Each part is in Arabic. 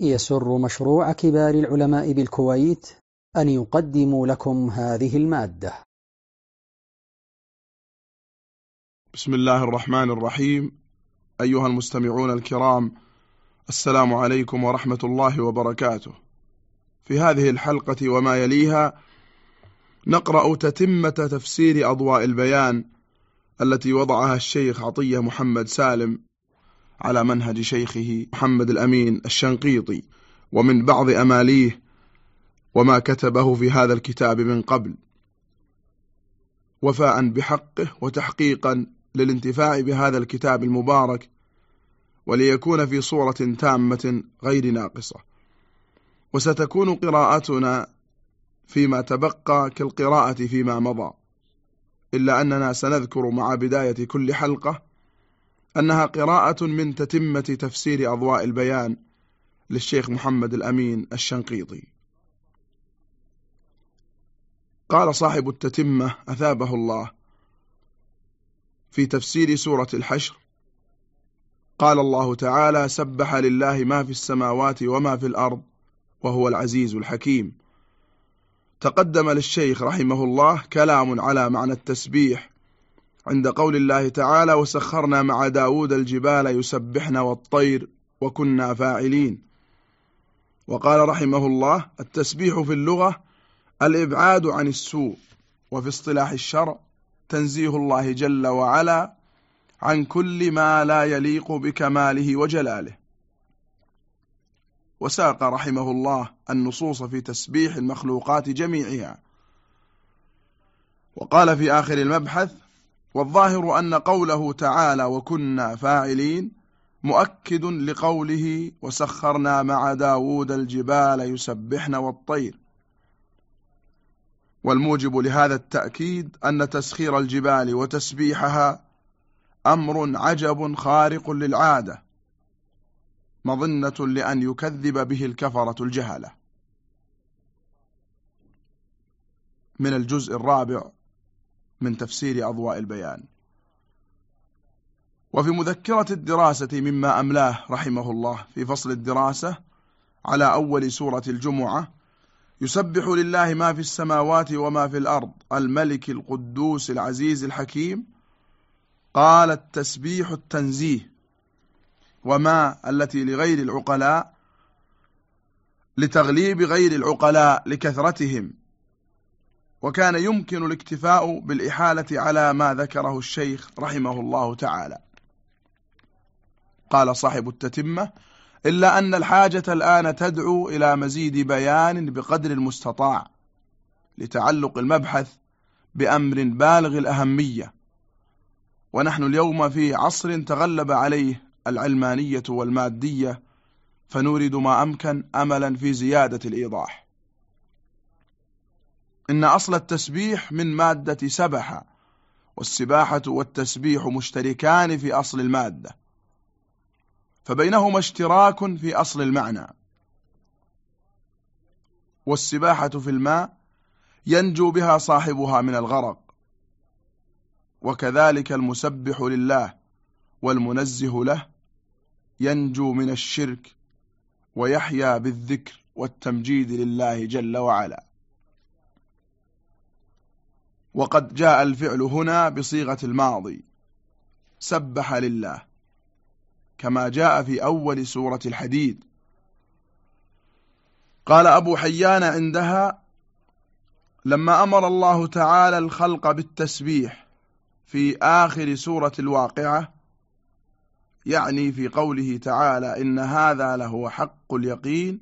يسر مشروع كبار العلماء بالكويت أن يقدم لكم هذه المادة. بسم الله الرحمن الرحيم. أيها المستمعون الكرام السلام عليكم ورحمة الله وبركاته. في هذه الحلقة وما يليها نقرأ تتمة تفسير أضواء البيان التي وضعها الشيخ عطية محمد سالم على منهج شيخه محمد الأمين الشنقيطي ومن بعض أماليه وما كتبه في هذا الكتاب من قبل وفاء بحقه وتحقيقا للانتفاع بهذا الكتاب المبارك وليكون في صورة تامة غير ناقصة. وستكون قراءتنا فيما تبقى كالقراءة فيما مضى إلا أننا سنذكر مع بداية كل حلقة أنها قراءة من تتمة تفسير أضواء البيان للشيخ محمد الأمين الشنقيطي. قال صاحب التتمة أثابه الله في تفسير سورة الحشر. قال الله تعالى سبح لله ما في السماوات وما في الأرض وهو العزيز الحكيم. تقدم للشيخ رحمه الله كلام على معنى التسبيح عند قول الله تعالى وسخرنا مع داود الجبال يسبحن والطير وكنا فاعلين وقال رحمه الله التسبيح في اللغة الإبعاد عن السوء وفي اصطلاح الشرع تنزيه الله جل وعلا عن كل ما لا يليق بكماله وجلاله وساق رحمه الله النصوص في تسبيح المخلوقات جميعها. وقال في آخر المبحث والظاهر أن قوله تعالى وكنا فاعلين مؤكد لقوله وسخرنا مع داود الجبال يسبحن والطير. والموجب لهذا التأكيد أن تسخير الجبال وتسبيحها أمر عجب خارق للعادة مظنة لأن يكذب به الكفرة الجهلة. من الجزء الرابع من تفسير أضواء البيان. وفي مذكرة الدراسة مما أملاه رحمه الله في فصل الدراسة على أول سورة الجمعة يسبح لله ما في السماوات وما في الأرض الملك القدوس العزيز الحكيم. قال التسبيح التنزيه وما التي لغير العقلاء لتغليب غير العقلاء لكثرتهم. وكان يمكن الاكتفاء بالإحالة على ما ذكره الشيخ رحمه الله تعالى. قال صاحب التتمة إلا أن الحاجة الآن تدعو إلى مزيد بيان بقدر المستطاع لتعلق المبحث بأمر بالغ الأهمية. ونحن اليوم في عصر تغلب عليه العلمانية والمادية فنورد ما أمكن أملا في زيادة الإيضاح. إن أصل التسبيح من مادة سبح والسباحة والتسبيح مشتركان في أصل المادة فبينهما اشتراك في أصل المعنى. والسباحة في الماء ينجو بها صاحبها من الغرق وكذلك المسبح لله والمنزه له ينجو من الشرك ويحيا بالذكر والتمجيد لله جل وعلا. وقد جاء الفعل هنا بصيغة الماضي. سبح لله. كما جاء في أول سورة الحديد. قال أبو حيان عندها لما أمر الله تعالى الخلق بالتسبيح في آخر سورة الواقعة يعني في قوله تعالى إن هذا لهو حق اليقين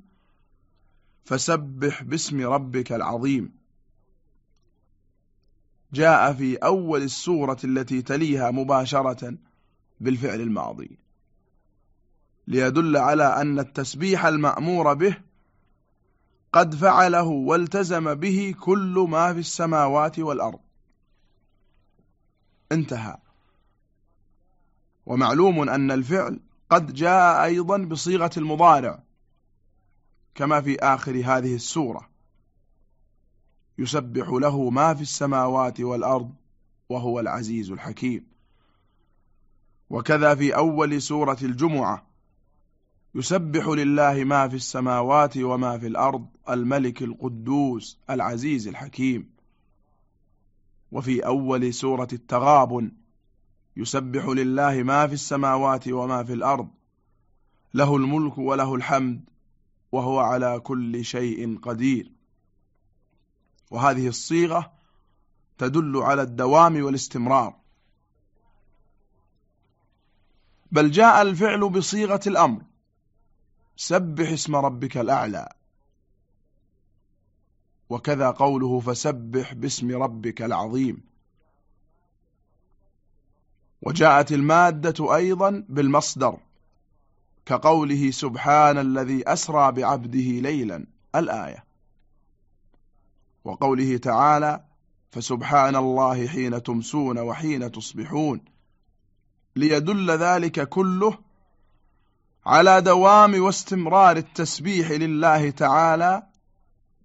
فسبح باسم ربك العظيم. جاء في أول السورة التي تليها مباشرة بالفعل الماضي ليدل على أن التسبيح المأمور به قد فعله والتزم به كل ما في السماوات والأرض. انتهى. ومعلوم أن الفعل قد جاء أيضا بصيغة المضارع كما في آخر هذه السورة. يسبح له ما في السماوات والأرض وهو العزيز الحكيم. وكذا في أول سورة الجمعة يسبح لله ما في السماوات وما في الأرض الملك القدوس العزيز الحكيم. وفي أول سورة التغابن يسبح لله ما في السماوات وما في الأرض له الملك وله الحمد وهو على كل شيء قدير. وهذه الصيغة تدل على الدوام والاستمرار. بل جاء الفعل بصيغة الأمر. سبح اسم ربك الأعلى. وكذا قوله فسبح باسم ربك العظيم. وجاءت المادة أيضا بالمصدر كقوله سبحان الذي أسرى بعبده ليلا الآية. وقوله تعالى فسبحان الله حين تمسون وحين تصبحون ليدل ذلك كله على دوام واستمرار التسبيح لله تعالى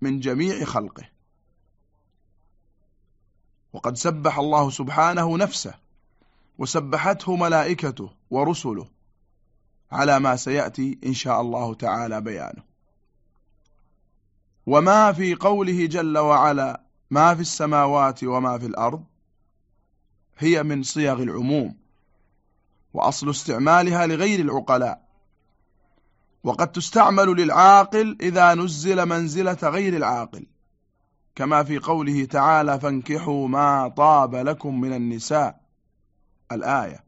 من جميع خلقه. وقد سبح الله سبحانه نفسه وسبحته ملائكته ورسله على ما سيأتي إن شاء الله تعالى بيانه. وما في قوله جل وعلا ما في السماوات وما في الأرض هي من صيغ العموم وأصل استعمالها لغير العقلاء. وقد تستعمل للعاقل إذا نزل منزلة غير العاقل. كما في قوله تعالى فانكحوا ما طاب لكم من النساء الآية.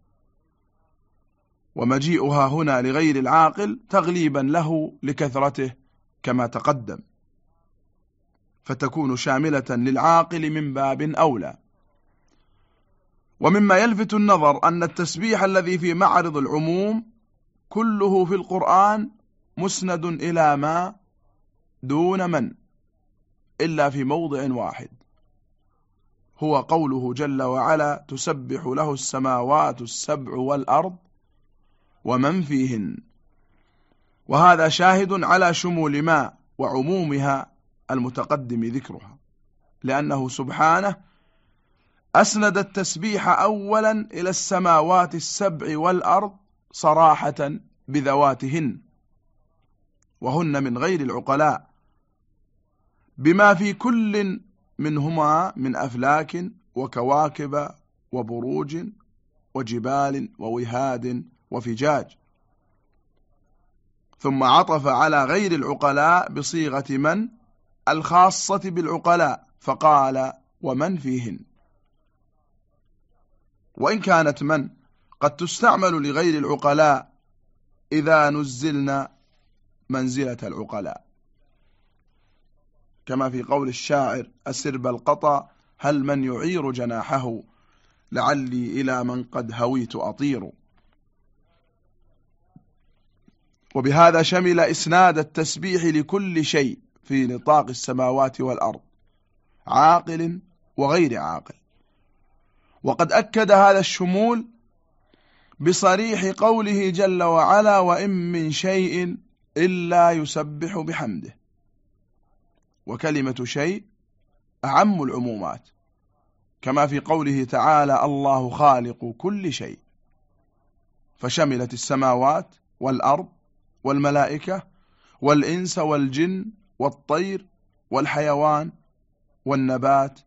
ومجيئها هنا لغير العاقل تغليبا له لكثرته كما تقدم. فتكون شاملة للعاقل من باب أولى. ومما يلفت النظر أن التسبيح الذي في معرض العموم كله في القرآن مسند إلى ما دون من؟ إلا في موضع واحد. هو قوله جل وعلا تسبح له السماوات السبع والأرض ومن فيهن. وهذا شاهد على شمول ما وعمومها المتقدم ذكرها لأنه سبحانه أسند التسبيح أولا إلى السماوات السبع والأرض صراحة بذواتهن وهن من غير العقلاء بما في كل منهما من أفلاك وكواكب وبروج وجبال ووهاد وفجاج. ثم عطف على غير العقلاء بصيغة من؟ الخاصة بالعقلاء فقال ومن فيهن؟ وإن كانت من؟ قد تستعمل لغير العقلاء إذا نزلنا منزلة العقلاء. كما في قول الشاعر أسر بالقطى هل من يعير جناحه؟ لعلي إلى من قد هويت أطير. وبهذا شمل إسناد التسبيح لكل شيء. في نطاق السماوات والأرض عاقل وغير عاقل. وقد أكد هذا الشمول بصريح قوله جل وعلا وإن من شيء إلا يسبح بحمده وكلمة شيء أعم العمومات كما في قوله تعالى الله خالق كل شيء فشملت السماوات والأرض والملائكة والإنس والجن والطير والحيوان والنبات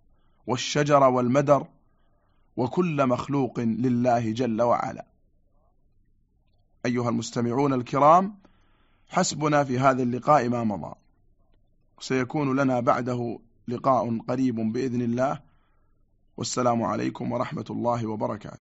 والشجر والمدر وكل مخلوق لله جل وعلا. أيها المستمعون الكرام حسبنا في هذا اللقاء ما مضى. سيكون لنا بعده لقاء قريب بإذن الله. والسلام عليكم ورحمة الله وبركاته.